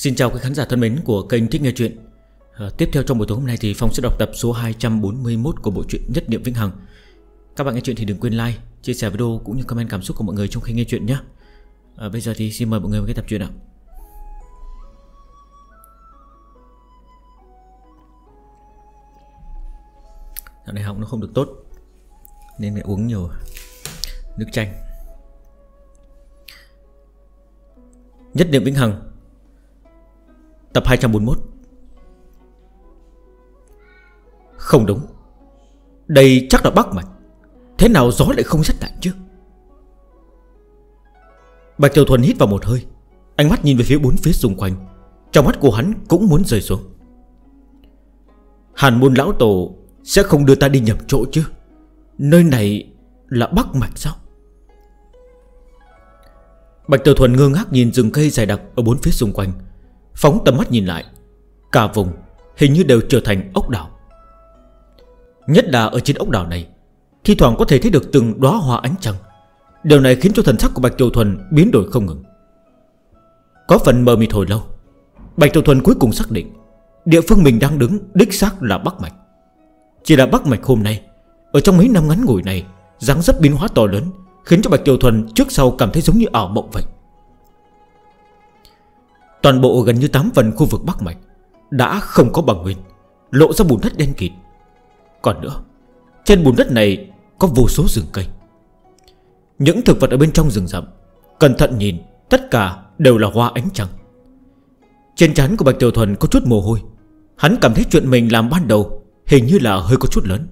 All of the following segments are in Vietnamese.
Xin chào quý khán giả thân mến của kênh Thích Nghe Chuyện. À, Tiếp theo trong buổi tối hôm nay thì Phong sẽ đọc tập số 241 của bộ truyện Nhất Niệm Vĩnh Hằng. Các bạn nghe chuyện thì đừng quên like, chia sẻ video cũng như comment cảm xúc của mọi người trong khi nghe chuyện nhé. À, Bây giờ thì xin mời mọi người vào cái tập truyện ạ Dạo này học nó không được tốt Nên mẹ uống nhiều nước chanh. Nhất Niệm Vĩnh Hằng. Tập 241 Không đúng. Đây chắc là Bắc Mạch Thế nào gió lại không rét lạnh chứ? Bạch Tiểu Thuần hít vào một hơi. Ánh mắt nhìn về phía bốn phía xung quanh. Trong mắt của hắn cũng muốn rời xuống. Hàn môn lão tổ Sẽ không đưa ta đi nhập chỗ chứ? Nơi này là Bắc Mạch sao? Bạch Tiểu Thuần ngơ ngác nhìn rừng cây dài đặc Ở bốn phía xung quanh. Phóng tầm mắt nhìn lại, Cả vùng hình như đều trở thành ốc đảo. Nhất là ở trên ốc đảo này Thì thoảng có thể thấy được từng đóa hoa ánh trăng. Điều này khiến cho thần sắc của Bạch Tiểu Thuần biến đổi không ngừng. Có phần mờ mịt hồi lâu, Bạch Tiểu Thuần cuối cùng xác định Địa phương mình đang đứng đích xác là Bắc Mạch. Chỉ là Bắc Mạch hôm nay, Ở trong mấy năm ngắn ngủi này, dáng dấp biến hóa to lớn, Khiến cho Bạch Tiểu Thuần trước sau cảm thấy giống như ảo mộng vậy. Toàn bộ gần như 8 phần khu vực Bắc Mạch Đã không có bằng nguyên Lộ ra bùn đất đen kịt. Còn nữa, Trên bùn đất này có vô số rừng cây. Những thực vật ở bên trong rừng rậm, Cẩn thận nhìn, Tất cả đều là hoa ánh trăng. Trên trán của Bạch Tiểu Thuần có chút mồ hôi. Hắn cảm thấy chuyện mình làm ban đầu Hình như là hơi có chút lớn.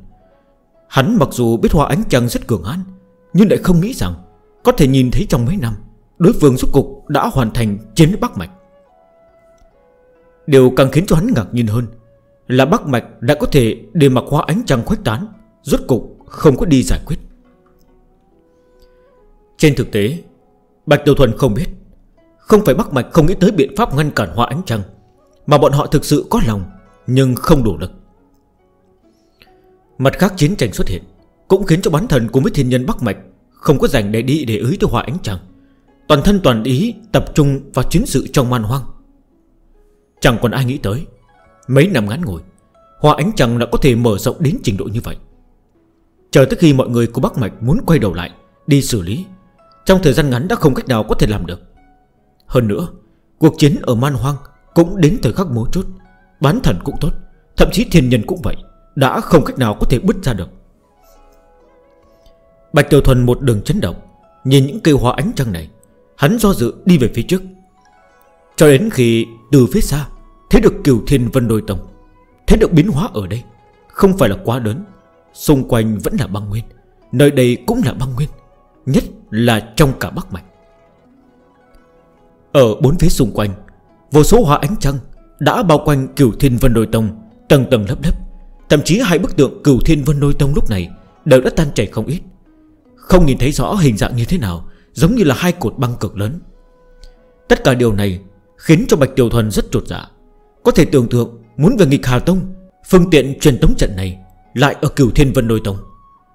Hắn mặc dù biết hoa ánh trăng rất cường án Nhưng lại không nghĩ rằng Có thể nhìn thấy trong mấy năm, Đối phương suốt cục đã hoàn thành chiến Bắc Mạch. Điều càng khiến cho hắn ngạc nhiên hơn. Là Bắc Mạch đã có thể để mặc hóa ánh trăng khuếch tán, Rốt cục không có đi giải quyết. Trên thực tế, Bạch Tiểu Thuần không biết, Không phải Bắc Mạch không nghĩ tới biện pháp ngăn cản hóa ánh trăng, Mà bọn họ thực sự có lòng, Nhưng không đủ lực. Mặt khác chiến tranh xuất hiện, Cũng khiến cho bán thần cùng với thiên nhân Bắc Mạch Không có dành để đi để ưới tới hỏa ánh trăng. Toàn thân toàn ý tập trung vào chiến sự trong man hoang. Chẳng còn ai nghĩ tới. Mấy năm ngắn ngồi Hòa ánh trăng đã có thể mở rộng đến trình độ như vậy. Chờ tới khi mọi người của Bắc Mạch muốn quay đầu lại, Đi xử lý, Trong thời gian ngắn đã không cách nào có thể làm được. Hơn nữa, Cuộc chiến ở Man Hoang Cũng đến thời khắc mấu chốt, Bán thần cũng tốt, Thậm chí thiên nhân cũng vậy, Đã không cách nào có thể bứt ra được. Bạch Tiểu Thuần một đường chấn động, Nhìn những cây hoa ánh trăng này, Hắn do dự đi về phía trước. Cho đến khi từ phía xa, Thấy được kiều thiên vân đôi tông, Thấy được biến hóa ở đây, Không phải là quá lớn Xung quanh vẫn là băng nguyên, Nơi đây cũng là băng nguyên, Nhất là trong cả Bắc Mạch. Ở bốn phía xung quanh, Vô số hóa ánh trăng Đã bao quanh cửu thiên vân đôi tông, Tầng tầng lấp lấp Thậm chí hai bức tượng cửu thiên vân đôi tông lúc này Đều đã tan chảy không ít. Không nhìn thấy rõ hình dạng như thế nào, Giống như là hai cột băng cực lớn. Tất cả điều này Khiến cho Bạch Tiểu Thuần rất trột dạ. Có thể tưởng tượng, muốn về nghịch Hà Tông, Phương tiện truyền tống trận này Lại ở cửu thiên vân nội tông.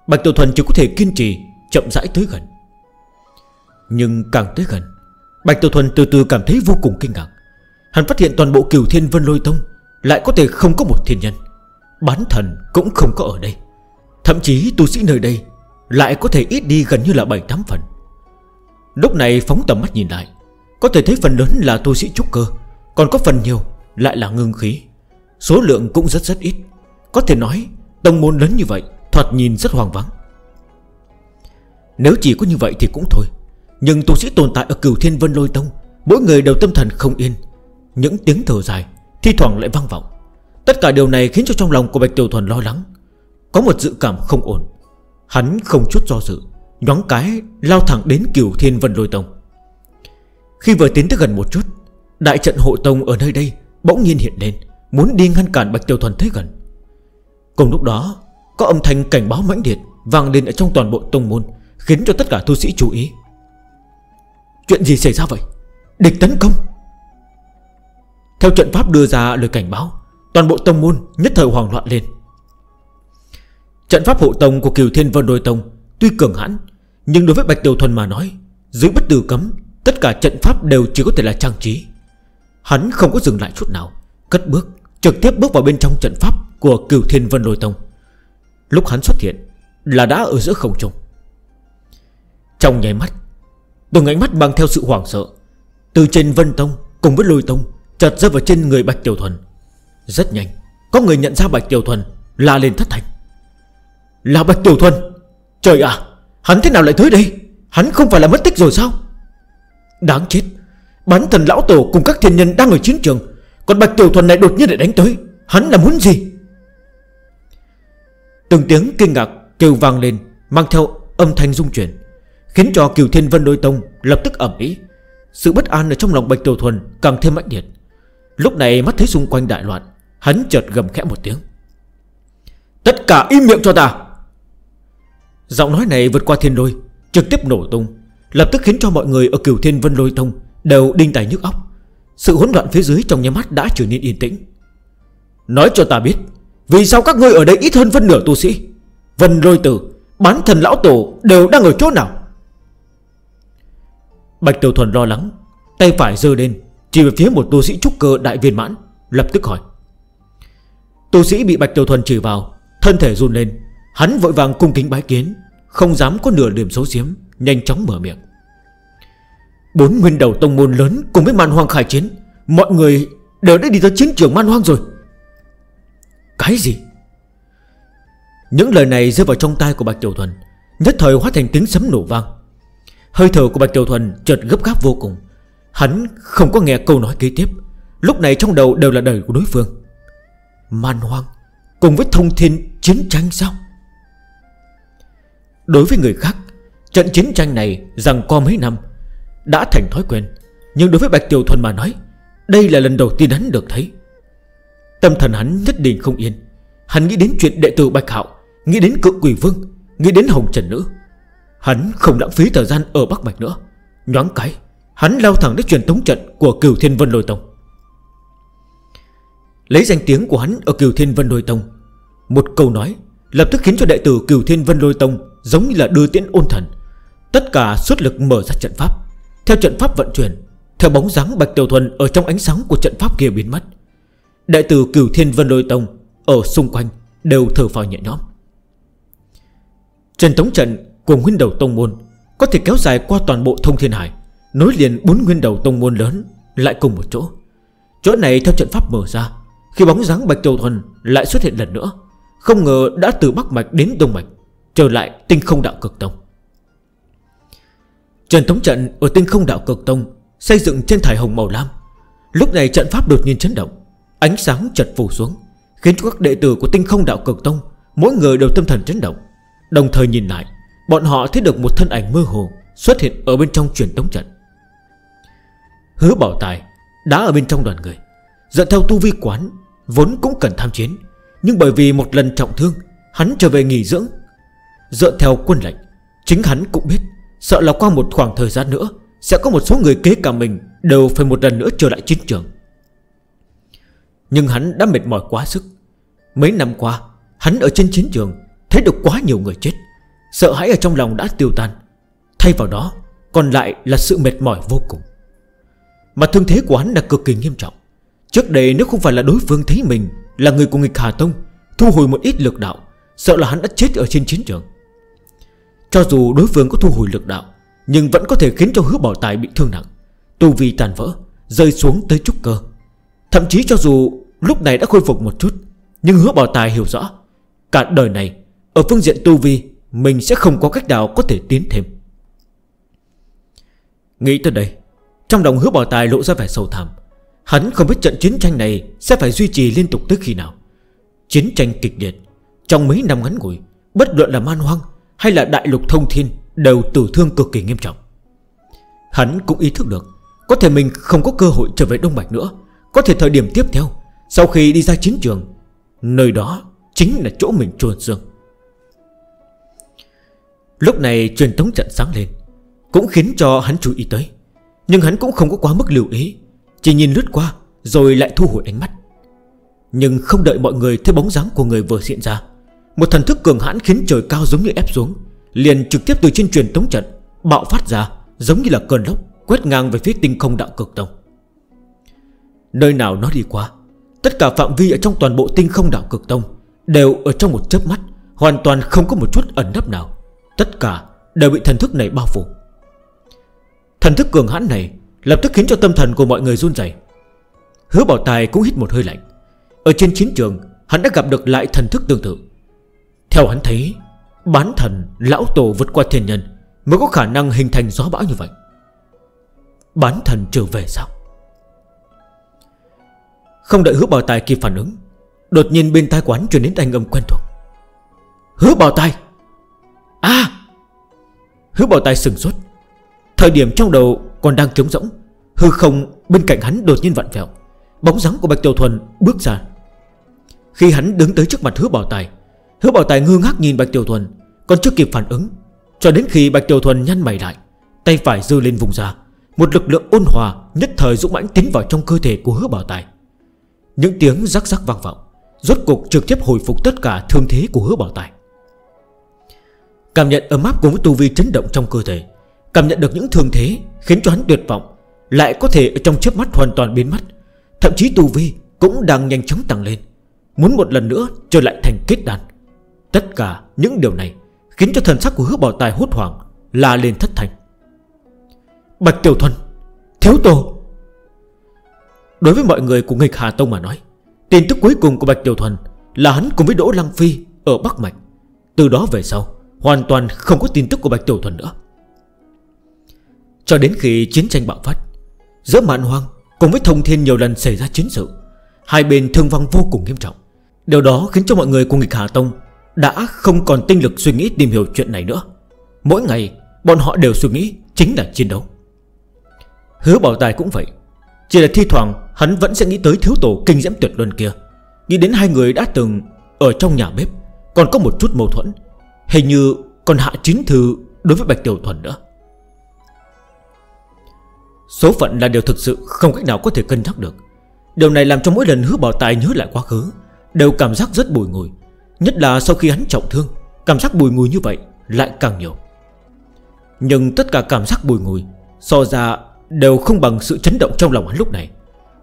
Bạch Tiểu Thuần chỉ có thể kiên trì, Chậm rãi tới gần. Nhưng càng tới gần, Bạch Tiểu Thuần từ từ cảm thấy vô cùng kinh ngạc. Hắn phát hiện toàn bộ cửu thiên vân lôi tông Lại có thể không có một thiên nhân. Bán thần cũng không có ở đây. Thậm chí tu sĩ nơi đây Lại có thể ít đi gần như là 7-8 phần. Lúc này phóng tầm mắt nhìn lại có thể thấy phần lớn là tu sĩ trúc cơ, Còn có phần nhiều lại là ngưng khí. Số lượng cũng rất rất ít. Có thể nói, tông môn lớn như vậy, Thoạt nhìn rất hoang vắng. Nếu chỉ có như vậy thì cũng thôi. Nhưng tu sĩ tồn tại ở cửu thiên vân lôi tông, Mỗi người đều tâm thần không yên. Những tiếng thở dài, Thi thoảng lại vang vọng. Tất cả điều này khiến cho trong lòng của Bạch Tiểu Thuần lo lắng. Có một dự cảm không ổn. Hắn không chút do dự Nhóng cái, lao thẳng đến cửu thiên vân lôi tông. Khi vừa tiến tới gần một chút, Đại trận hộ tông ở nơi đây Bỗng nhiên hiện lên, Muốn đi ngăn cản Bạch Tiêu Thuần thấy gần. Cùng lúc đó, Có âm thanh cảnh báo mãnh liệt Vàng lên ở trong toàn bộ tông môn, Khiến cho tất cả tu sĩ chú ý. Chuyện gì xảy ra vậy? Địch tấn công! Theo trận pháp đưa ra lời cảnh báo, Toàn bộ tông môn nhất thời hoảng loạn lên. Trận pháp hộ tông của Kiều Thiên Vân Đôi Tông Tuy cường hãn, Nhưng đối với Bạch Tiểu Thuần mà nói, Dưới bất tử cấm Tất cả trận pháp đều chỉ có thể là trang trí. Hắn không có dừng lại chút nào, Cất bước, Trực tiếp bước vào bên trong trận pháp Của cửu thiên vân lôi tông. Lúc hắn xuất hiện Là đã ở giữa không trung. Trong nháy mắt, Từng ánh mắt mang theo sự hoảng sợ Từ trên vân tông cùng với lôi tông Chợt rơi vào trên người Bạch Tiểu Thuần. Rất nhanh, Có người nhận ra Bạch Tiểu Thuần Là lên thất thành Là Bạch Tiểu Thuần! Trời ạ, Hắn thế nào lại tới đây? Hắn không phải là mất tích rồi sao? Đáng chết. Bán thần lão tổ cùng các thiên nhân đang ở chiến trường. Còn bạch tiểu thuần này đột nhiên lại đánh tới. Hắn là muốn gì? Từng tiếng kinh ngạc kêu vang lên Mang theo âm thanh rung chuyển Khiến cho kiều thiên vân đôi tông lập tức ẩm ý. Sự bất an ở trong lòng bạch tiểu thuần càng thêm mạnh liệt. Lúc này mắt thấy xung quanh đại loạn Hắn chợt gầm khẽ một tiếng. Tất cả im miệng cho ta. Giọng nói này vượt qua thiên đôi, Trực tiếp nổ tung. Lập tức khiến cho mọi người ở cửu thiên vân lôi tông Đều đinh tài nhức óc. Sự hỗn loạn phía dưới trong nhà mắt đã trở nên yên tĩnh. Nói cho ta biết, Vì sao các ngươi ở đây ít hơn phân nửa tu sĩ? Vân lôi tử, Bán thần lão tổ đều đang ở chỗ nào? Bạch Tiểu Thuần lo lắng, Tay phải giơ lên, Chỉ về phía một tu sĩ trúc cơ đại viên mãn, Lập tức hỏi. Tu sĩ bị Bạch Tiểu Thuần chỉ vào, Thân thể run lên, Hắn vội vàng cung kính bái kiến, Không dám có nửa điểm xấu xiếm. Nhanh chóng mở miệng. Bốn nguyên đầu tông môn lớn cùng với man hoang khai chiến, Mọi người đều đã đi tới chiến trường man hoang rồi. Cái gì? Những lời này rơi vào trong tay của Bạch Tiểu Thuần, Nhất thời hóa thành tiếng sấm nổ vang. Hơi thở của Bạch Tiểu Thuần chợt gấp gáp vô cùng. Hắn không có nghe câu nói kế tiếp, Lúc này trong đầu đều là đời của đối phương. Man hoang Cùng với thông thiên chiến tranh sao? Đối với người khác Trận chiến tranh này rằng co mấy năm Đã thành thói quen. Nhưng đối với Bạch Tiểu Thuần mà nói, Đây là lần đầu tiên hắn được thấy. Tâm thần hắn nhất định không yên. Hắn nghĩ đến chuyện đệ tử Bạch Hạo, Nghĩ đến cựu quỷ vương, Nghĩ đến Hồng Trần Nữ. Hắn không lãng phí thời gian ở Bắc Bạch nữa. Nhoáng cái, Hắn lao thẳng đến truyền tống trận của Cửu Thiên Vân Lôi Tông. Lấy danh tiếng của hắn ở Cửu Thiên Vân Lôi Tông, Một câu nói Lập tức khiến cho đệ tử Cửu Thiên Vân Lôi Tông Giống như là đưa tiễn ôn thần. Tất cả suốt lực mở ra trận pháp. Theo trận pháp vận chuyển, Theo bóng dáng Bạch Tiểu Thuần Ở trong ánh sáng của trận pháp kia biến mất Đệ tử cửu thiên vân lôi tông Ở xung quanh đều thở phào nhẹ nhõm. Trần tống trận của nguyên đầu tông môn Có thể kéo dài qua toàn bộ thông thiên hải, Nối liền bốn nguyên đầu tông môn lớn Lại cùng một chỗ. Chỗ này theo trận pháp mở ra, Khi bóng dáng Bạch Tiểu Thuần lại xuất hiện lần nữa, Không ngờ đã từ Bắc Mạch đến Đông Mạch, Trở lại tinh không đạo cực tông. Trần thống Trận ở tinh không đạo cực tông Xây dựng trên thải hồng màu lam. Lúc này trận pháp đột nhiên chấn động, Ánh sáng chật phủ xuống, Khiến các đệ tử của tinh không đạo cực tông Mỗi người đều tâm thần chấn động. Đồng thời nhìn lại, Bọn họ thấy được một thân ảnh mơ hồ Xuất hiện ở bên trong truyền tống trận. Hứa bảo tài Đã ở bên trong đoàn người, Dẫn theo tu vi quán Vốn cũng cần tham chiến, Nhưng bởi vì một lần trọng thương, Hắn trở về nghỉ dưỡng. Dựa theo quân lệnh, Chính hắn cũng biết Sợ là qua một khoảng thời gian nữa, Sẽ có một số người kế cả mình Đều phải một lần nữa trở lại chiến trường. Nhưng hắn đã mệt mỏi quá sức. Mấy năm qua, Hắn ở trên chiến trường Thấy được quá nhiều người chết. Sợ hãi ở trong lòng đã tiêu tan. Thay vào đó, Còn lại là sự mệt mỏi vô cùng. Mà thương thế của hắn là cực kỳ nghiêm trọng. Trước đây nếu không phải là đối phương thấy mình Là người của nghịch Hà Tông, Thu hồi một ít lực đạo, Sợ là hắn đã chết ở trên chiến trường. Cho dù đối phương có thu hồi lực đạo, Nhưng vẫn có thể khiến cho hứa bảo tài bị thương nặng. Tu vi tàn vỡ, Rơi xuống tới trúc cơ. Thậm chí cho dù lúc này đã khôi phục một chút, Nhưng hứa bảo tài hiểu rõ, Cả đời này, Ở phương diện tu vi, Mình sẽ không có cách nào có thể tiến thêm. Nghĩ tới đây, Trong đồng hứa bảo tài lộ ra vẻ sâu thẳm Hắn không biết trận chiến tranh này Sẽ phải duy trì liên tục tới khi nào. Chiến tranh kịch liệt, Trong mấy năm ngắn ngủi, Bất luận là man hoang hay là đại lục thông thiên Đều tử thương cực kỳ nghiêm trọng. Hắn cũng ý thức được, Có thể mình không có cơ hội trở về Đông Bạch nữa. Có thể thời điểm tiếp theo, Sau khi đi ra chiến trường, Nơi đó chính là chỗ mình trồn xương. Lúc này truyền tống trận sáng lên, Cũng khiến cho hắn chú ý tới. Nhưng hắn cũng không có quá mức lưu ý, Chỉ nhìn lướt qua Rồi lại thu hồi ánh mắt. Nhưng không đợi mọi người thấy bóng dáng của người vừa hiện ra một thần thức cường hãn khiến trời cao giống như ép xuống, Liền trực tiếp từ trên truyền tống trận Bạo phát ra, giống như là cơn lốc Quét ngang về phía tinh không đạo cực tông. Nơi nào nó đi qua, Tất cả phạm vi ở trong toàn bộ tinh không đạo cực tông Đều ở trong một chớp mắt, Hoàn toàn không có một chút ẩn nấp nào. Tất cả đều bị thần thức này bao phủ. Thần thức cường hãn này Lập tức khiến cho tâm thần của mọi người run dày Hứa bảo tài cũng hít một hơi lạnh. Ở trên chiến trường, Hắn đã gặp được lại thần thức tương tự. Theo hắn thấy, Bán thần lão tổ vượt qua thiên nhân Mới có khả năng hình thành gió bão như vậy. Bán thần trở về sao? Không đợi hứa bào tài kịp phản ứng, Đột nhiên bên tai quán truyền đến thanh âm quen thuộc. Hứa bào tài! À! Hứa bào tài sừng xuất Thời điểm trong đầu còn đang trống rỗng, Hư không bên cạnh hắn đột nhiên vặn vẹo. Bóng dáng của Bạch Tiểu Thuần bước ra. Khi hắn đứng tới trước mặt hứa bảo tài Hứa bảo tài ngư ngác nhìn Bạch Tiểu Thuần, Còn chưa kịp phản ứng, Cho đến khi Bạch Tiểu Thuần nhăn mày lại, Tay phải dư lên vùng ra, Một lực lượng ôn hòa, nhất thời dũng mãnh tiến vào trong cơ thể của hứa bảo tài. Những tiếng rắc rắc vang vọng, Rốt cục trực tiếp hồi phục tất cả thương thế của hứa bảo tài. Cảm nhận ấm áp cùng tu vi chấn động trong cơ thể, Cảm nhận được những thương thế Khiến cho hắn tuyệt vọng, Lại có thể ở trong chớp mắt hoàn toàn biến mất. Thậm chí tu vi cũng đang nhanh chóng tăng lên, Muốn một lần nữa trở lại thành kết đàn Tất cả những điều này Khiến cho thần sắc của hứa bảo tài hốt hoảng Là lên thất thành Bạch Tiểu Thuần, Thiếu Tô. Đối với mọi người của nghịch Hà Tông mà nói, Tin tức cuối cùng của Bạch Tiểu Thuần Là hắn cùng với Đỗ Lăng Phi ở Bắc Mạch. Từ đó về sau, Hoàn toàn không có tin tức của Bạch Tiểu Thuần nữa. Cho đến khi chiến tranh bạo phát, Giữa mạn hoang Cùng với thông thiên nhiều lần xảy ra chiến sự, Hai bên thương vong vô cùng nghiêm trọng. Điều đó khiến cho mọi người của nghịch Hà Tông đã không còn tinh lực suy nghĩ tìm hiểu chuyện này nữa. Mỗi ngày, bọn họ đều suy nghĩ Chính là chiến đấu. Hứa bảo tài cũng vậy. Chỉ là thi thoảng, hắn vẫn sẽ nghĩ tới thiếu tổ kinh diễm tuyệt luân kia. Nghĩ đến hai người đã từng Ở trong nhà bếp, Còn có một chút mâu thuẫn. Hình như còn hạ chín thư đối với Bạch Tiểu Thuần nữa. Số phận là điều thực sự không cách nào có thể cân nhắc được. Điều này làm cho mỗi lần hứa bảo tài nhớ lại quá khứ, Đều cảm giác rất bùi ngùi Nhất là sau khi hắn trọng thương, Cảm giác bùi ngùi như vậy lại càng nhiều. Nhưng tất cả cảm giác bùi ngùi, So ra đều không bằng sự chấn động trong lòng hắn lúc này.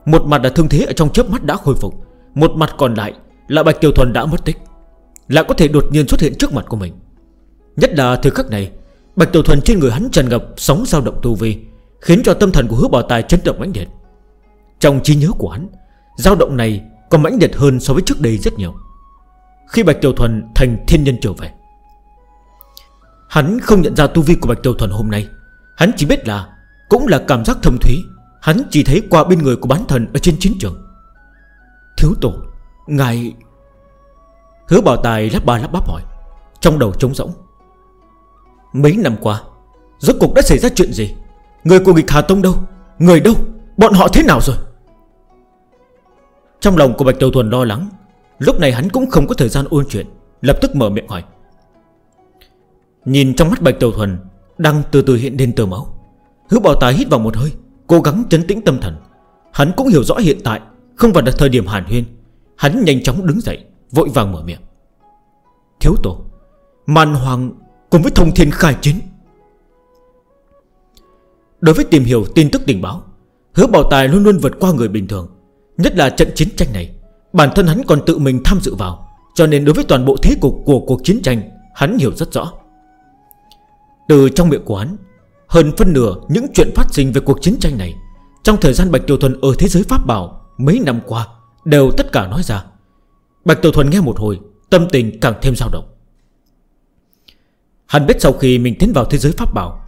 Một mặt là thương thế ở trong chớp mắt đã khôi phục, Một mặt còn lại là Bạch Kiều Thuần đã mất tích, Lại có thể đột nhiên xuất hiện trước mặt của mình. Nhất là thời khắc này, Bạch Tiểu Thuần trên người hắn tràn ngập sóng dao động tu vi, Khiến cho tâm thần của hứa bảo tài chấn động mãnh liệt. Trong trí nhớ của hắn, dao động này còn mãnh liệt hơn so với trước đây rất nhiều. Khi Bạch Tiểu Thuần thành thiên nhân trở về. Hắn không nhận ra tu vi của Bạch Tiểu Thuần hôm nay. Hắn chỉ biết là, Cũng là cảm giác thâm thúy, Hắn chỉ thấy qua bên người của bán thần ở trên chiến trường. Thiếu tổ, Ngài Hứa bảo tài lắp ba lắp bắp hỏi, Trong đầu trống rỗng. Mấy năm qua, Rốt cuộc đã xảy ra chuyện gì? Người của nghịch Hà Tông đâu? Người đâu? Bọn họ thế nào rồi? Trong lòng của Bạch Tiểu Thuần lo lắng Lúc này hắn cũng không có thời gian ôn chuyện, Lập tức mở miệng hỏi. Nhìn trong mắt Bạch Tiểu Thuần, Đang từ từ hiện lên tờ máu. Hứa bảo tài hít vào một hơi, Cố gắng chấn tĩnh tâm thần. Hắn cũng hiểu rõ hiện tại Không phải là thời điểm hàn huyên. Hắn nhanh chóng đứng dậy, Vội vàng mở miệng. Thiếu tổ Màn hoàng cùng với thông thiên khai chiến. Đối với tìm hiểu tin tức tình báo, Hứa bảo tài luôn luôn vượt qua người bình thường, Nhất là trận chiến tranh này. Bản thân hắn còn tự mình tham dự vào, Cho nên đối với toàn bộ thế cục của cuộc chiến tranh, Hắn hiểu rất rõ. Từ trong miệng của hắn, Hơn phân nửa những chuyện phát sinh về cuộc chiến tranh này, Trong thời gian Bạch Tiểu Thuần ở thế giới Pháp Bảo Mấy năm qua Đều tất cả nói ra. Bạch Tiểu Thuần nghe một hồi, Tâm tình càng thêm dao động. Hắn biết sau khi mình tiến vào thế giới Pháp Bảo,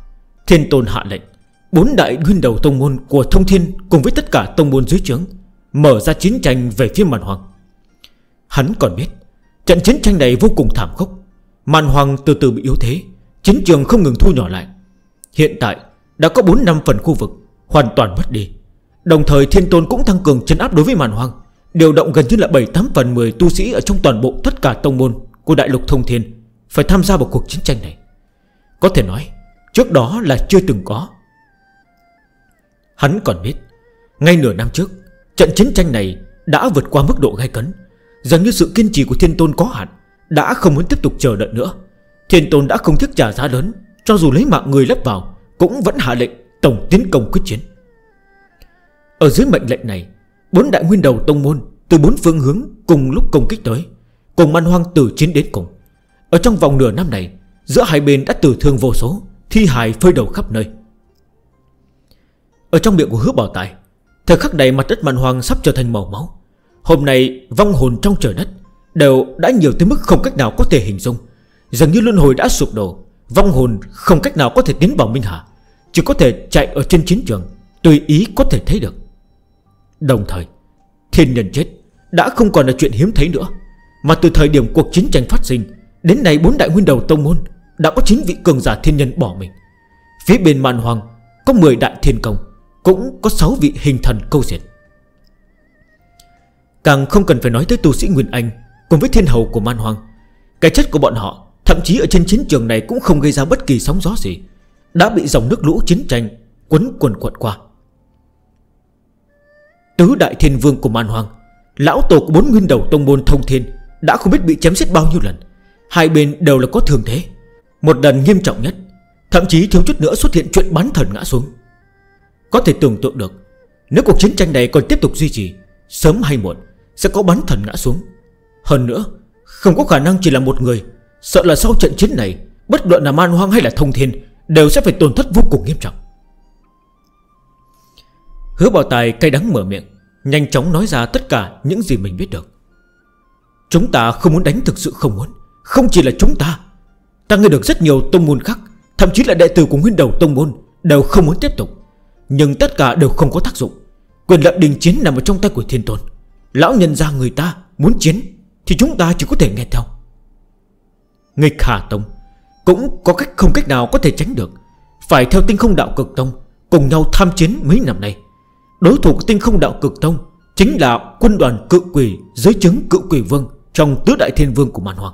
Thiên Tôn hạ lệnh, Bốn đại nguyên đầu tông môn của Thông Thiên Cùng với tất cả tông môn dưới trướng Mở ra chiến tranh về phía màn hoàng. Hắn còn biết, Trận chiến tranh này vô cùng thảm khốc. Màn hoàng từ từ bị yếu thế, Chiến trường không ngừng thu nhỏ lại. Hiện tại, đã có 4 năm phần khu vực, Hoàn toàn mất đi. Đồng thời, thiên tôn cũng tăng cường chân áp đối với màn hoàng, Điều động gần như là 7-8 phần 10 tu sĩ Ở trong toàn bộ tất cả tông môn Của đại lục thông thiên Phải tham gia vào cuộc chiến tranh này. Có thể nói, trước đó là chưa từng có. Hắn còn biết, Ngay nửa năm trước Trận chiến tranh này đã vượt qua mức độ gai cấn. Dường như sự kiên trì của thiên tôn có hạn, Đã không muốn tiếp tục chờ đợi nữa. Thiên tôn đã không thiết trả giá lớn, Cho dù lấy mạng người lấp vào, Cũng vẫn hạ lệnh tổng tiến công quyết chiến. Ở dưới mệnh lệnh này, Bốn đại nguyên đầu tông môn Từ bốn phương hướng cùng lúc công kích tới, Cùng man hoang từ chiến đến cùng. Ở trong vòng nửa năm này, Giữa hai bên đã tử thương vô số, Thi hài phơi đầu khắp nơi. Ở trong miệng của hứa bảo tài Thời khắc này mặt đất màn hoàng sắp trở thành màu máu. Hôm nay, vong hồn trong trời đất Đều đã nhiều tới mức không cách nào có thể hình dung. Dường như luân hồi đã sụp đổ, Vong hồn không cách nào có thể tiến vào Minh hạ Chỉ có thể chạy ở trên chiến trường, Tùy ý có thể thấy được. Đồng thời, Thiên nhân chết đã không còn là chuyện hiếm thấy nữa, Mà từ thời điểm cuộc chiến tranh phát sinh, Đến nay bốn đại nguyên đầu tông môn Đã có 9 vị cường giả thiên nhân bỏ mình. Phía bên màn hoàng Có 10 đại thiên công cũng có 6 vị hình thần câu diệt. Càng không cần phải nói tới tu sĩ Nguyên Anh Cùng với thiên hầu của Man hoang, Cái chất của bọn họ, Thậm chí ở trên chiến trường này cũng không gây ra bất kỳ sóng gió gì, Đã bị dòng nước lũ chiến tranh Quấn quần quật qua. Tứ đại thiên vương của Man hoang, Lão tổ của bốn nguyên đầu tông môn thông thiên Đã không biết bị chém xét bao nhiêu lần. Hai bên đều là có thường thế. Một lần nghiêm trọng nhất, Thậm chí thiếu chút nữa xuất hiện chuyện bắn thần ngã xuống. Có thể tưởng tượng được, Nếu cuộc chiến tranh này còn tiếp tục duy trì, Sớm hay muộn sẽ có bắn thần ngã xuống. Hơn nữa, Không có khả năng chỉ là một người, Sợ là sau trận chiến này, Bất luận là man hoang hay là thông thiên, Đều sẽ phải tổn thất vô cùng nghiêm trọng. Hứa bảo tài cay đắng mở miệng, Nhanh chóng nói ra tất cả những gì mình biết được. Chúng ta không muốn đánh thực sự không muốn, Không chỉ là chúng ta. Ta nghe được rất nhiều tông môn khác, Thậm chí là đệ tử của nguyên đầu tông môn, Đều không muốn tiếp tục. Nhưng tất cả đều không có tác dụng. Quyền lợi đình chiến nằm ở trong tay của thiên tôn. Lão nhân ra người ta muốn chiến Thì chúng ta chỉ có thể nghe theo. Nghịch Hà Tông Cũng có cách không cách nào có thể tránh được. Phải theo tinh không đạo cực tông Cùng nhau tham chiến mấy năm nay. Đối thủ của tinh không đạo cực tông Chính là quân đoàn cự quỷ, Giới chứng cự quỷ vương Trong tứ đại thiên vương của màn hoàng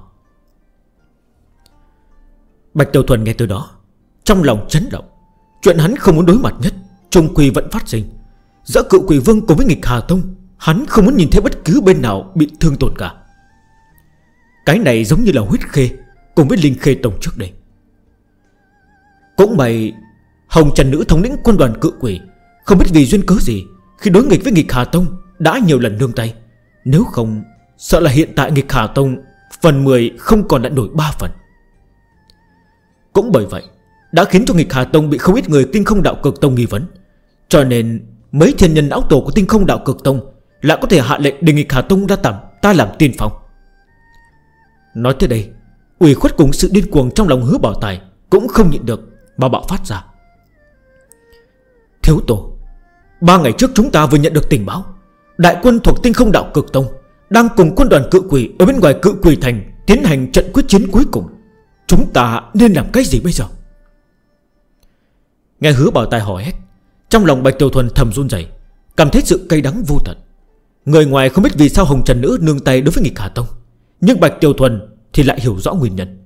Bạch Tiểu Thuần nghe từ đó, Trong lòng chấn động. Chuyện hắn không muốn đối mặt nhất. Trung Quỳ vẫn phát sinh Giữa cựu quỷ vương cùng với nghịch Hà Tông, Hắn không muốn nhìn thấy bất cứ bên nào bị thương tổn cả. Cái này giống như là huyết khê Cùng với Linh Khê Tông trước đây. Cũng mày Hồng Trần Nữ thống lĩnh quân đoàn cự quỷ Không biết vì duyên cớ gì Khi đối nghịch với nghịch Hà Tông Đã nhiều lần nương tay. Nếu không, Sợ là hiện tại nghịch Hà Tông Phần 10 không còn đã nổi 3 phần. Cũng bởi vậy, Đã khiến cho nghịch Hà Tông bị không ít người kinh không đạo cực Tông nghi vấn. Cho nên, mấy thiên nhân lão tổ của tinh không đạo cực tông Lại có thể hạ lệnh đề nghị Hà Tông ra tầm Ta làm tiên phòng Nói tới đây Ủy khuất cùng sự điên cuồng trong lòng hứa bảo tài Cũng không nhịn được mà bạo phát ra. Thiếu tổ, Ba ngày trước chúng ta vừa nhận được tình báo, Đại quân thuộc tinh không đạo cực tông Đang cùng quân đoàn cự quỷ Ở bên ngoài cự quỷ thành Tiến hành trận quyết chiến cuối cùng. Chúng ta nên làm cái gì bây giờ? Nghe hứa bảo tài hỏi hết trong lòng Bạch Tiểu Thuần thầm run dày Cảm thấy sự cay đắng vô tận. Người ngoài không biết vì sao Hồng Trần Nữ nương tay đối với nghịch Hà Tông, Nhưng Bạch Tiểu Thuần thì lại hiểu rõ nguyên nhân.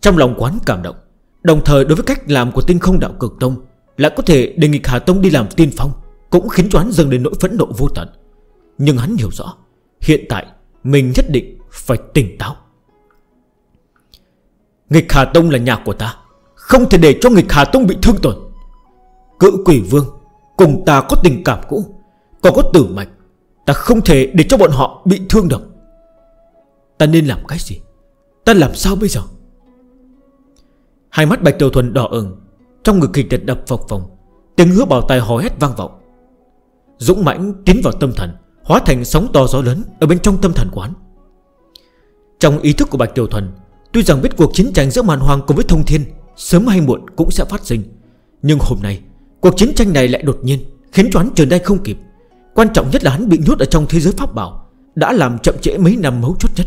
Trong lòng quán cảm động, Đồng thời đối với cách làm của tinh không đạo cực tông Lại có thể để nghịch Hà Tông đi làm tiên phong Cũng khiến cho hắn dâng đến nỗi phẫn nộ vô tận. Nhưng hắn hiểu rõ, Hiện tại mình nhất định phải tỉnh táo. Nghịch Hà Tông là nhà của ta, Không thể để cho nghịch Hà Tông bị thương tổn. Cự quỷ vương, Cùng ta có tình cảm cũ, Còn có tử mạch Ta không thể để cho bọn họ bị thương được. Ta nên làm cái gì? Ta làm sao bây giờ? Hai mắt Bạch Tiểu Thuần đỏ ửng, Trong ngực kịch liệt đập phọc phòng Tiếng hứa bảo tay hò hét vang vọng. Dũng mãnh tiến vào tâm thần, Hóa thành sóng to gió lớn Ở bên trong tâm thần quán. Trong ý thức của Bạch Tiểu Thuần, Tuy rằng biết cuộc chiến tranh giữa màn hoàng cùng với thông thiên Sớm hay muộn cũng sẽ phát sinh, Nhưng hôm nay Cuộc chiến tranh này lại đột nhiên Khiến cho hắn trở tay không kịp. Quan trọng nhất là hắn bị nhốt ở trong thế giới pháp bảo, Đã làm chậm trễ mấy năm mấu chốt nhất.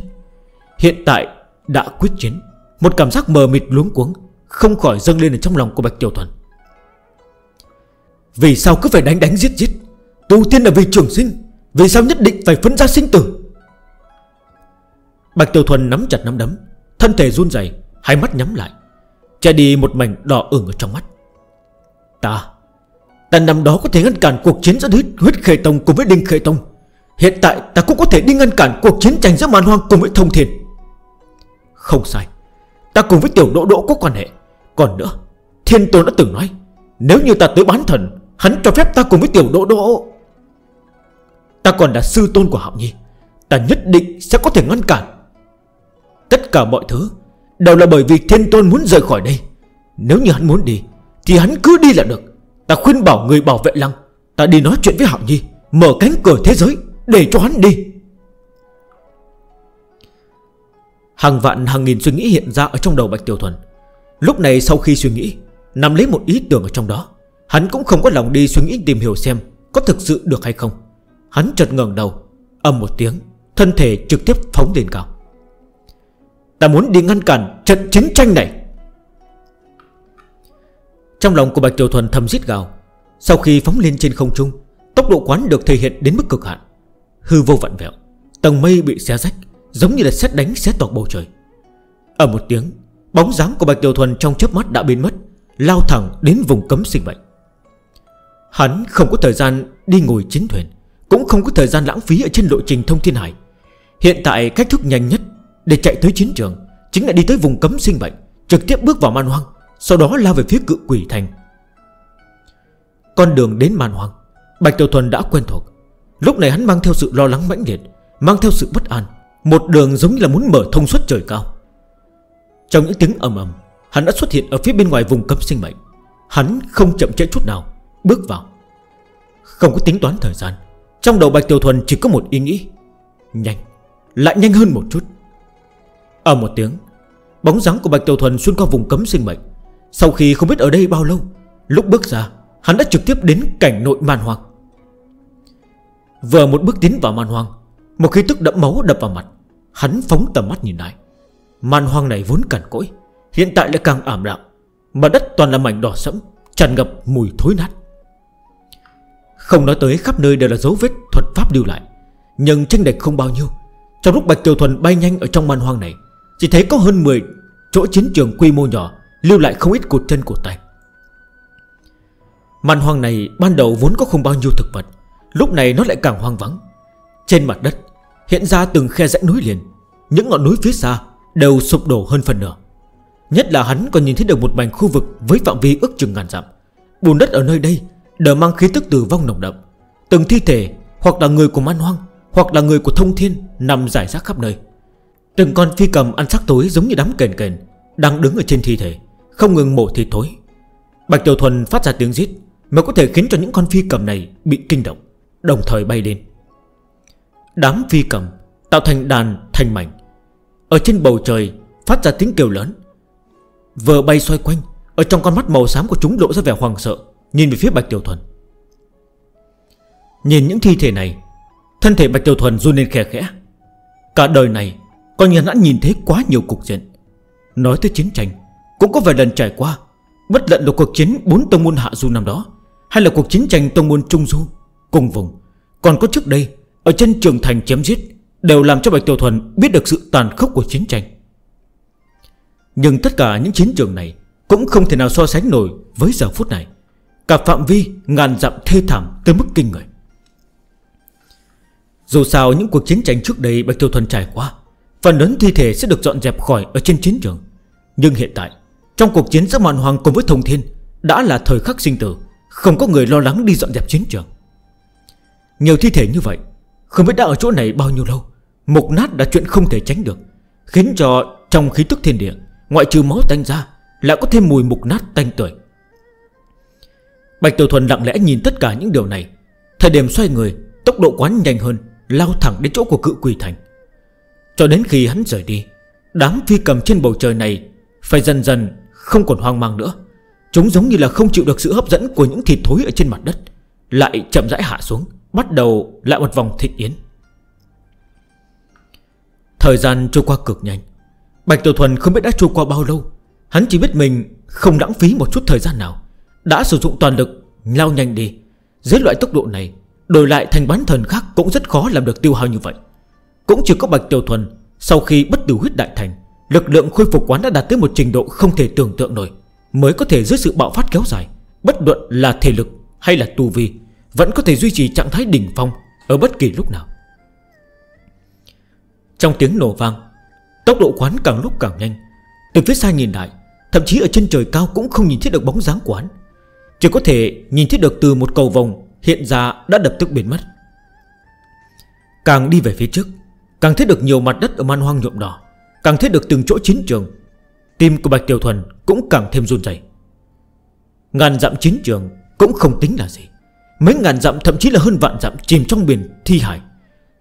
Hiện tại đã quyết chiến. Một cảm giác mờ mịt luống cuống, Không khỏi dâng lên ở trong lòng của Bạch Tiểu Thuần. Vì sao cứ phải đánh đánh giết giết? Tu tiên là vì trường sinh, Vì sao nhất định phải phấn ra sinh tử? Bạch Tiểu Thuần nắm chặt nắm đấm, Thân thể run dày Hai mắt nhắm lại, Che đi một mảnh đỏ ửng ở trong mắt. Ta Ta năm đó có thể ngăn cản cuộc chiến giữa huyết, huyết khề tông cùng với đinh khề tông. Hiện tại ta cũng có thể đi ngăn cản cuộc chiến tranh giữa màn hoang cùng với thông thiền Không sai Ta cùng với tiểu đỗ đỗ có quan hệ. Còn nữa Thiên tôn đã từng nói Nếu như ta tới bán thần Hắn cho phép ta cùng với tiểu đỗ đỗ. Ta còn là sư tôn của Hạo Nhi Ta nhất định sẽ có thể ngăn cản. Tất cả mọi thứ Đều là bởi vì thiên tôn muốn rời khỏi đây. Nếu như hắn muốn đi Thì hắn cứ đi là được. Ta khuyên bảo người bảo vệ lăng, Ta đi nói chuyện với Hạo Nhi, Mở cánh cửa thế giới, để cho hắn đi. Hàng vạn, hàng nghìn suy nghĩ hiện ra Ở trong đầu Bạch Tiểu Thuần. Lúc này sau khi suy nghĩ Nằm lấy một ý tưởng ở trong đó, Hắn cũng không có lòng đi suy nghĩ tìm hiểu xem Có thực sự được hay không. Hắn chợt ngờn đầu Âm một tiếng, Thân thể trực tiếp phóng lên cao. Ta muốn đi ngăn cản trận chiến tranh này. Trong lòng của Bạch Tiểu Thuần thầm giết gào. Sau khi phóng lên trên không trung, Tốc độ quán được thể hiện đến mức cực hạn. Hư vô vặn vẹo, Tầng mây bị xé rách, Giống như là xét đánh xé toạc bầu trời. Ở một tiếng, Bóng dáng của Bạch Tiểu Thuần trong chớp mắt đã biến mất, Lao thẳng đến vùng cấm sinh bệnh Hắn không có thời gian đi ngồi chiến thuyền, Cũng không có thời gian lãng phí ở trên lộ trình thông thiên hải. Hiện tại cách thức nhanh nhất Để chạy tới chiến trường Chính là đi tới vùng cấm sinh bệnh Trực tiếp bước vào man hoang. Sau đó lao về phía cự quỷ thành. Con đường đến màn hoàng Bạch Tiểu Thuần đã quen thuộc. Lúc này hắn mang theo sự lo lắng mãnh liệt, Mang theo sự bất an, Một đường giống như là muốn mở thông suốt trời cao. Trong những tiếng ầm ầm, Hắn đã xuất hiện ở phía bên ngoài vùng cấm sinh mệnh. Hắn không chậm trễ chút nào, Bước vào. Không có tính toán thời gian, Trong đầu Bạch Tiểu Thuần chỉ có một ý nghĩ. Nhanh, Lại nhanh hơn một chút. Ở một tiếng, Bóng dáng của Bạch Tiểu Thuần xuyên qua vùng cấm sinh mệnh sau khi không biết ở đây bao lâu, Lúc bước ra, Hắn đã trực tiếp đến cảnh nội man hoang. Vừa một bước tiến vào man hoang, Một khi tức đẫm máu đập vào mặt, Hắn phóng tầm mắt nhìn lại. Man hoang này vốn cằn cỗi, Hiện tại lại càng ảm đạm Mà đất toàn là mảnh đỏ sẫm, Tràn ngập mùi thối nát. Không nói tới khắp nơi đều là dấu vết thuật pháp lưu lại, Nhưng tranh đạch không bao nhiêu. Trong lúc Bạch Tiểu Thuần bay nhanh ở trong man hoang này, Chỉ thấy có hơn 10 chỗ chiến trường quy mô nhỏ Lưu lại không ít cột chân của tay. Màn hoang này ban đầu vốn có không bao nhiêu thực vật, Lúc này nó lại càng hoang vắng. Trên mặt đất Hiện ra từng khe rãnh núi liền, Những ngọn núi phía xa đều sụp đổ hơn phần nửa. Nhất là hắn còn nhìn thấy được một mảnh khu vực Với phạm vi ước chừng ngàn dặm. Bùn đất ở nơi đây đều mang khí tức tử vong nồng đậm. Từng thi thể hoặc là người của man hoang, Hoặc là người của thông thiên Nằm giải rác khắp nơi. Từng con phi cầm ăn sắc tối giống như đám kền kền Đang đứng ở trên thi thể. Không ngừng mổ thịt thối. Bạch Tiểu Thuần phát ra tiếng giết Mới có thể khiến cho những con phi cầm này bị kinh động, Đồng thời bay lên. Đám phi cầm Tạo thành đàn thành mảnh. Ở trên bầu trời phát ra tiếng kêu lớn. Vừa bay xoay quanh, Ở trong con mắt màu xám của chúng lộ ra vẻ hoàng sợ, Nhìn về phía Bạch Tiểu Thuần. Nhìn những thi thể này, Thân thể Bạch Tiểu Thuần run lên khẽ khẽ. Cả đời này Con nhà đã nhìn thấy quá nhiều cục diện. Nói tới chiến tranh cũng có vài lần trải qua Bất lận là cuộc chiến bốn tông môn Hạ Du năm đó, Hay là cuộc chiến tranh tông môn Trung Du Cùng vùng, Còn có trước đây, Ở chân trường thành chém giết, Đều làm cho Bạch Tiểu Thuần biết được sự tàn khốc của chiến tranh. Nhưng tất cả những chiến trường này Cũng không thể nào so sánh nổi với giờ phút này. Cả phạm vi ngàn dặm thê thảm tới mức kinh người. Dù sao những cuộc chiến tranh trước đây Bạch Tiểu Thuần trải qua, Phần lớn thi thể sẽ được dọn dẹp khỏi ở trên chiến trường. Nhưng hiện tại trong cuộc chiến giữa Mạn Hoàng cùng với Thông Thiên, Đã là thời khắc sinh tử, Không có người lo lắng đi dọn dẹp chiến trường. Nhiều thi thể như vậy, Không biết đã ở chỗ này bao nhiêu lâu, Mục nát đã chuyện không thể tránh được, Khiến cho trong khí tức thiên địa, Ngoại trừ máu tanh ra, Lại có thêm mùi mục nát tanh tuổi Bạch Tiểu Thuần lặng lẽ nhìn tất cả những điều này. Thời điểm xoay người, Tốc độ quán nhanh hơn, Lao thẳng đến chỗ của cự quỳ thành. Cho đến khi hắn rời đi, Đám phi cầm trên bầu trời này Phải dần dần không còn hoang mang nữa. Chúng giống như là không chịu được sự hấp dẫn của những thịt thối ở trên mặt đất, Lại chậm rãi hạ xuống, Bắt đầu lại một vòng thịnh yến. Thời gian trôi qua cực nhanh. Bạch Tiểu Thuần không biết đã trôi qua bao lâu. Hắn chỉ biết mình không lãng phí một chút thời gian nào. Đã sử dụng toàn lực, Lao nhanh đi. Dưới loại tốc độ này, Đổi lại thành bán thần khác cũng rất khó làm được tiêu hao như vậy. Cũng chỉ có Bạch Tiểu Thuần Sau khi bất tử huyết đại thành Lực lượng khôi phục quán đã đạt tới một trình độ không thể tưởng tượng nổi, Mới có thể dưới sự bạo phát kéo dài. Bất luận là thể lực hay là tu vi, Vẫn có thể duy trì trạng thái đỉnh phong Ở bất kỳ lúc nào. Trong tiếng nổ vang, Tốc độ quán càng lúc càng nhanh. Từ phía xa nhìn lại, Thậm chí ở trên trời cao cũng không nhìn thấy được bóng dáng quán. Chỉ có thể nhìn thấy được từ một cầu vòng Hiện ra đã đập tức biến mất. Càng đi về phía trước, Càng thấy được nhiều mặt đất ở man hoang nhuộm đỏ. Càng thấy được từng chỗ chiến trường, Tim của Bạch Tiểu Thuần cũng càng thêm run dày Ngàn dặm chiến trường cũng không tính là gì. Mấy ngàn dặm thậm chí là hơn vạn dặm chìm trong biển thi hải.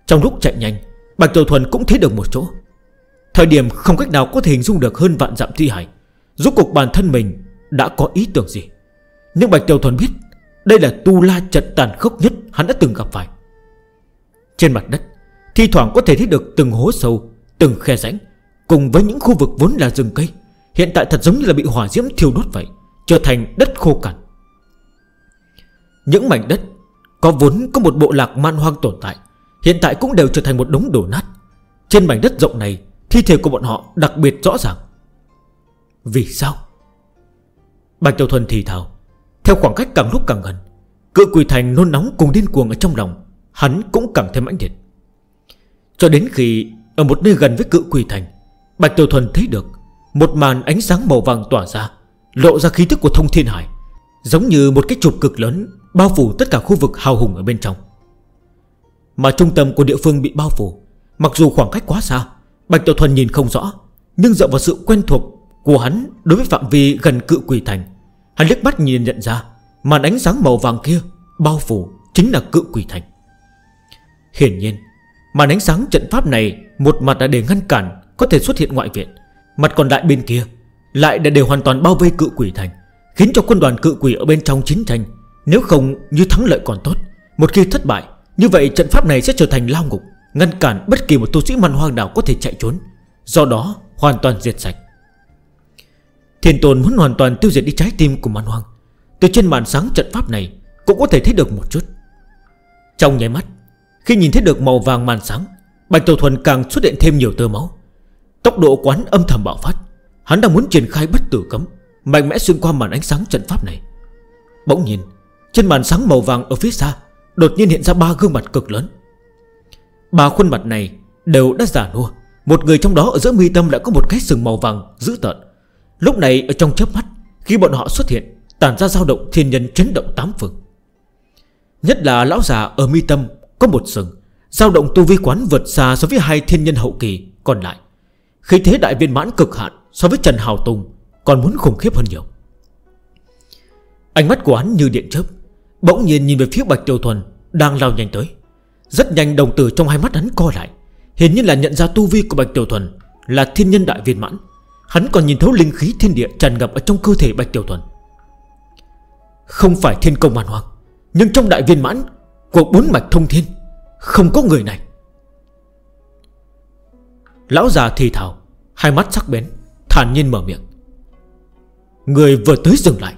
Trong lúc chạy nhanh, Bạch Tiểu Thuần cũng thấy được một chỗ. Thời điểm không cách nào có thể hình dung được hơn vạn dặm thi hải, Rốt cuộc bản thân mình đã có ý tưởng gì. Nhưng Bạch Tiểu Thuần biết Đây là tu la trận tàn khốc nhất hắn đã từng gặp phải. Trên mặt đất, Thi thoảng có thể thấy được từng hố sâu, Từng khe rãnh. Cùng với những khu vực vốn là rừng cây, Hiện tại thật giống như là bị hỏa diễm thiêu đốt vậy, Trở thành đất khô cằn. Những mảnh đất Có vốn có một bộ lạc man hoang tồn tại, Hiện tại cũng đều trở thành một đống đổ nát. Trên mảnh đất rộng này, Thi thể của bọn họ đặc biệt rõ ràng. Vì sao? Bạch Tiểu Thuần thì thào. Theo khoảng cách càng lúc càng gần, Cự quỳ thành nôn nóng cùng điên cuồng ở trong lòng, Hắn cũng càng thêm mãnh liệt. Cho đến khi ở một nơi gần với cự quỳ thành Bạch Tiểu Thuần thấy được, Một màn ánh sáng màu vàng tỏa ra, Lộ ra khí thức của thông thiên hải, Giống như một cái trục cực lớn Bao phủ tất cả khu vực hào hùng ở bên trong. Mà trung tâm của địa phương bị bao phủ, Mặc dù khoảng cách quá xa, Bạch Tiểu Thuần nhìn không rõ, Nhưng dựa vào sự quen thuộc của hắn Đối với phạm vi gần cự quỷ thành, Hắn lướt mắt nhìn nhận ra Màn ánh sáng màu vàng kia Bao phủ chính là cự quỷ thành. Hiển nhiên, Màn ánh sáng trận pháp này Một mặt đã để ngăn cản có thể xuất hiện ngoại viện. Mặt còn lại bên kia Lại đã đều hoàn toàn bao vây cự quỷ thành, Khiến cho quân đoàn cự quỷ ở bên trong chiến tranh, Nếu không như thắng lợi còn tốt, Một khi thất bại, Như vậy trận pháp này sẽ trở thành lao ngục, Ngăn cản bất kỳ một tu sĩ man hoang nào có thể chạy trốn, Do đó hoàn toàn diệt sạch. Thiên tồn muốn hoàn toàn tiêu diệt đi trái tim của man hoang. Từ trên màn sáng trận pháp này Cũng có thể thấy được một chút. Trong nháy mắt, Khi nhìn thấy được màu vàng màn sáng, Bạch Tổ Thuần càng xuất hiện thêm nhiều tơ máu. Tốc độ quán âm thầm bạo phát. Hắn đang muốn triển khai bất tử cấm, Mạnh mẽ xuyên qua màn ánh sáng trận pháp này. Bỗng nhiên, Trên màn sáng màu vàng ở phía xa, Đột nhiên hiện ra ba gương mặt cực lớn. Ba khuôn mặt này đều đã giả nua. Một người trong đó ở giữa mi tâm đã có một cái sừng màu vàng dữ tợn. Lúc này, ở trong chớp mắt, Khi bọn họ xuất hiện, Tản ra dao động thiên nhân chấn động tám phương. Nhất là lão già ở mi tâm Có một sừng, dao động tu vi quán vượt xa so với hai thiên nhân hậu kỳ còn lại. Khi thế đại viên mãn cực hạn So với Trần Hào Tùng Còn muốn khủng khiếp hơn nhiều. Ánh mắt của hắn như điện chớp, Bỗng nhiên nhìn về phía Bạch Tiêu Thuần Đang lao nhanh tới. Rất nhanh đồng tử trong hai mắt hắn co lại, Hiển nhiên là nhận ra tu vi của Bạch Tiểu Thuần Là thiên nhân đại viên mãn. Hắn còn nhìn thấu linh khí thiên địa tràn ngập ở trong cơ thể Bạch Tiểu Thuần. Không phải thiên công hoàn hoàng Nhưng trong đại viên mãn Của bốn mạch thông thiên, Không có người này. Lão già thì thảo Hai mắt sắc bén, Thản nhiên mở miệng. Người vừa tới dừng lại.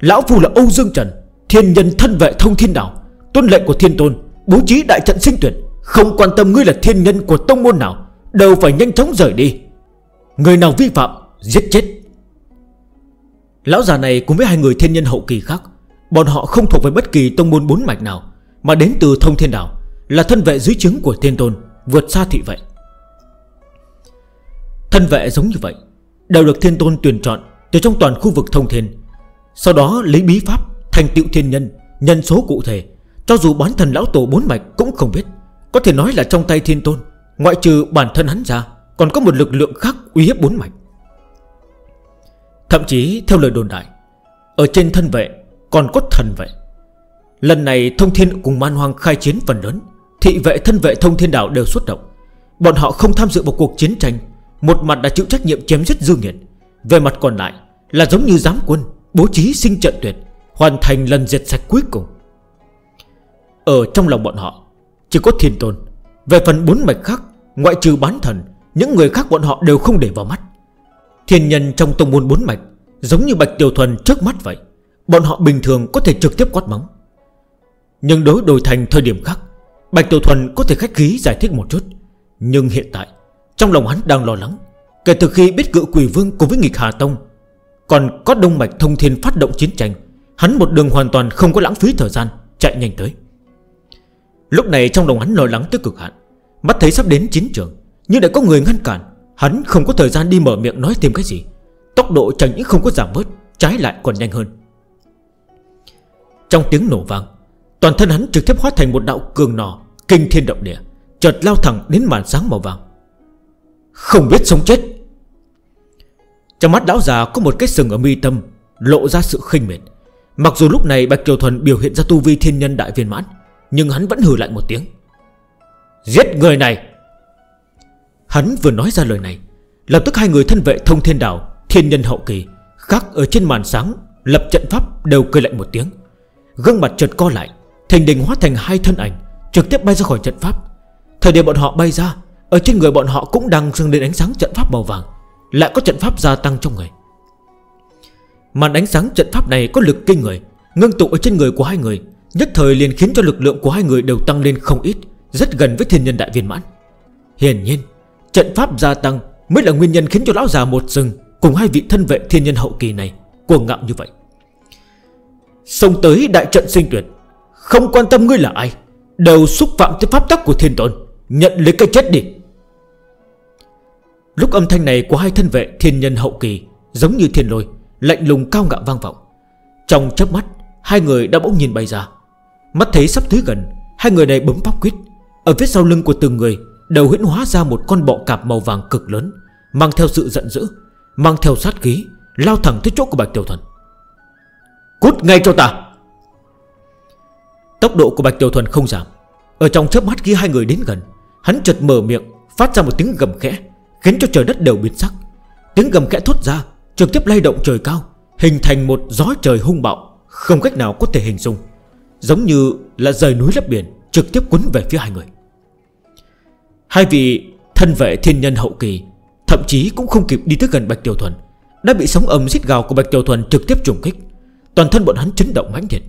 Lão Phu là Âu Dương Trần, Thiên nhân thân vệ thông thiên đảo. Tôn lệnh của thiên tôn, Bố trí đại trận sinh tuyển. Không quan tâm ngươi là thiên nhân của tông môn nào, Đều phải nhanh chóng rời đi. Người nào vi phạm, Giết chết. Lão già này cùng với hai người thiên nhân hậu kỳ khác, Bọn họ không thuộc về bất kỳ tông môn bốn mạch nào, Mà đến từ thông thiên đảo, Là thân vệ dưới chứng của thiên tôn, Vượt xa thị vậy Thân vệ giống như vậy, Đều được thiên tôn tuyển chọn Từ trong toàn khu vực thông thiên. Sau đó lấy bí pháp thành tựu thiên nhân Nhân số cụ thể, Cho dù bán thần lão tổ bốn mạch cũng không biết. Có thể nói là trong tay thiên tôn, Ngoại trừ bản thân hắn ra, Còn có một lực lượng khác uy hiếp bốn mạch. Thậm chí, theo lời đồn đại, Ở trên thân vệ còn có thần vệ. Lần này thông thiên cùng man hoang khai chiến phần lớn, Thị vệ thân vệ thông thiên đảo đều xuất động. Bọn họ không tham dự vào cuộc chiến tranh một mặt đã chịu trách nhiệm chém giết Dương Nghiệt Về mặt còn lại là giống như giám quân, Bố trí sinh trận tuyệt, Hoàn thành lần diệt sạch cuối cùng. Ở trong lòng bọn họ, Chỉ có thiên tôn. Về phần bốn mạch khác, Ngoại trừ bán thần, Những người khác bọn họ đều không để vào mắt. Thiên nhân trong tông môn bốn mạch, Giống như Bạch Tiểu Thuần trước mắt vậy, Bọn họ bình thường có thể trực tiếp quát mắng. Nhưng đối, đổi thành thời điểm khác, Bạch Tiểu Thuần có thể khách khí giải thích một chút. Nhưng hiện tại trong lòng hắn đang lo lắng, Kể từ khi biết cự quỷ vương cùng với nghịch Hà Tông, Còn có đông mạch thông thiên phát động chiến tranh, Hắn một đường hoàn toàn không có lãng phí thời gian, Chạy nhanh tới. Lúc này trong lòng hắn lo lắng tới cực hạn, Mắt thấy sắp đến chiến trường, Nhưng đã có người ngăn cản, Hắn không có thời gian đi mở miệng nói thêm cái gì. Tốc độ chẳng những không có giảm bớt, Trái lại còn nhanh hơn. Trong tiếng nổ vang, Toàn thân hắn trực tiếp hóa thành một đạo cường nò Kinh thiên động địa, Chợt lao thẳng đến màn sáng màu vàng. Không biết sống chết. Trong mắt lão già có một cái sừng ở mi tâm, Lộ ra sự khinh mệt Mặc dù lúc này Bạch Kiều Thuần biểu hiện ra tu vi thiên nhân đại viên mãn, Nhưng hắn vẫn hừ lại một tiếng. Giết người này! Hắn vừa nói ra lời này, Lập tức hai người thân vệ thông thiên đảo, Thiên nhân hậu kỳ, Khác ở trên màn sáng, Lập trận pháp đều cười lạnh một tiếng. Gương mặt chợt co lại Thành đình hóa thành hai thân ảnh, Trực tiếp bay ra khỏi trận pháp. Thời điểm bọn họ bay ra ở trên người bọn họ cũng đang dâng lên ánh sáng trận pháp màu vàng, Lại có trận pháp gia tăng trong người. Màn ánh sáng trận pháp này có lực kinh người, Ngưng tụ ở trên người của hai người, Nhất thời liền khiến cho lực lượng của hai người đều tăng lên không ít, Rất gần với thiên nhân đại viên mãn. Hiển nhiên, Trận pháp gia tăng mới là nguyên nhân khiến cho lão già một rừng Cùng hai vị thân vệ thiên nhân hậu kỳ này Cuồng ngạo như vậy. Xông tới đại trận sinh tuyệt, Không quan tâm ngươi là ai, Đều xúc phạm tới pháp tắc của thiên tôn, Nhận lấy cái chết đi. Lúc âm thanh này của hai thân vệ thiên nhân hậu kỳ Giống như thiên lôi, Lạnh lùng cao ngạo vang vọng. Trong chớp mắt, Hai người đã bỗng nhìn bay ra. Mắt thấy sắp tới gần, Hai người này bấm pháp quyết. Ở phía sau lưng của từng người Đầu huyễn hóa ra một con bọ cạp màu vàng cực lớn, Mang theo sự giận dữ, Mang theo sát khí, Lao thẳng tới chỗ của Bạch Tiểu Thuần. Cút ngay cho ta! Tốc độ của Bạch Tiểu Thuần không giảm. Ở trong chớp mắt khi hai người đến gần, Hắn chợt mở miệng, Phát ra một tiếng gầm khẽ. Khiến cho trời đất đều biến sắc. Tiếng gầm kẽ thốt ra Trực tiếp lay động trời cao, Hình thành một gió trời hung bạo, Không cách nào có thể hình dung. Giống như là rời núi lấp biển, Trực tiếp cuốn về phía hai người. Hai vị thân vệ thiên nhân hậu kỳ, Thậm chí cũng không kịp đi tới gần Bạch Tiểu Thuần, Đã bị sóng âm giết gào của Bạch Tiểu Thuần trực tiếp trùng kích. Toàn thân bọn hắn chấn động mãnh liệt,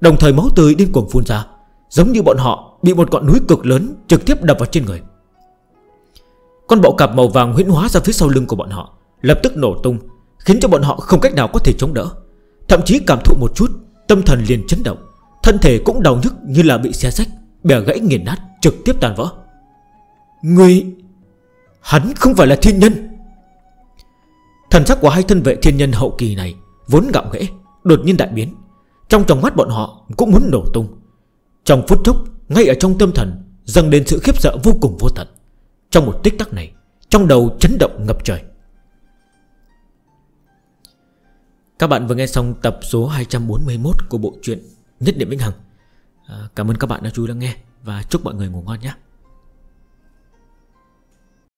Đồng thời máu tươi điên cuồng phun ra, Giống như bọn họ bị một ngọn núi cực lớn trực tiếp đập vào trên người. Con bộ cạp màu vàng huyễn hóa ra phía sau lưng của bọn họ, Lập tức nổ tung, Khiến cho bọn họ không cách nào có thể chống đỡ. Thậm chí cảm thụ một chút, Tâm thần liền chấn động, Thân thể cũng đau nhức như là bị xe sách Bẻ gãy nghiền nát, trực tiếp tàn vỡ. Người, Hắn không phải là thiên nhân. Thần sắc của hai thân vệ thiên nhân hậu kỳ này Vốn gạo nghẽ Đột nhiên đại biến. Trong tròng mắt bọn họ cũng muốn nổ tung. Trong phút chốc, Ngay ở trong tâm thần, Dâng đến sự khiếp sợ vô cùng vô tận. Trong một tích tắc này, Trong đầu chấn động ngập trời. Các bạn vừa nghe xong tập số 241 của bộ truyện Nhất Điểm Vĩnh Hằng. À, cảm ơn các bạn đã chú ý lắng nghe Và chúc mọi người ngủ ngon nhé.